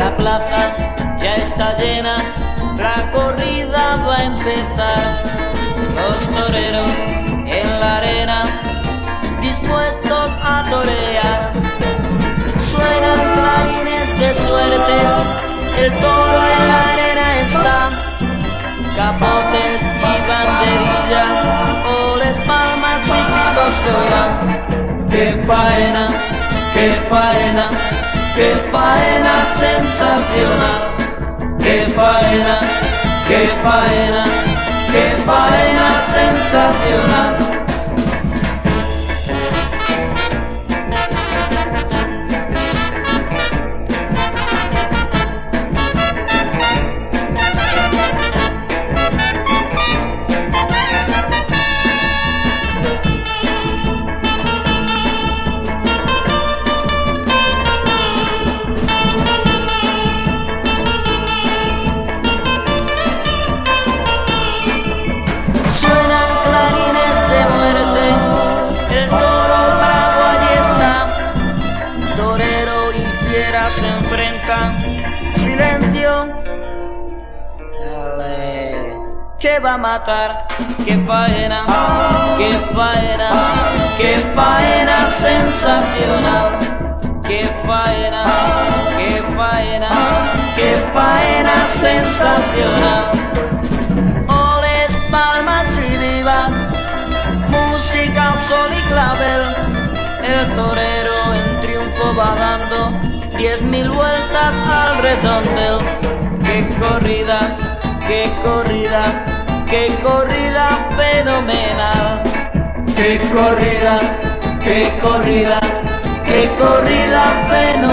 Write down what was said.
La plaza ya está llena, la corrida va a empezar. Los toreros en la arena, dispuestos a torear. Suenan clarines de suerte, el toro en la arena está. Capotes y banderillas, oles, palmas y picos sola. ¡Qué faena! ¡Qué faena! Qué faena sensacional! ¡Qué faena, qué faena, qué faena sensacional! Silencio, que va a matar, que faena, que faena, que faena sensacional, que faena, que faena, que faena sensacional. Oles, palmas y vivas, música, sol y clavel. El torero diez mil vueltas al redondel. Qué corrida, qué corrida, qué corrida fenomenal. Qué corrida, qué corrida, qué corrida fenomenal.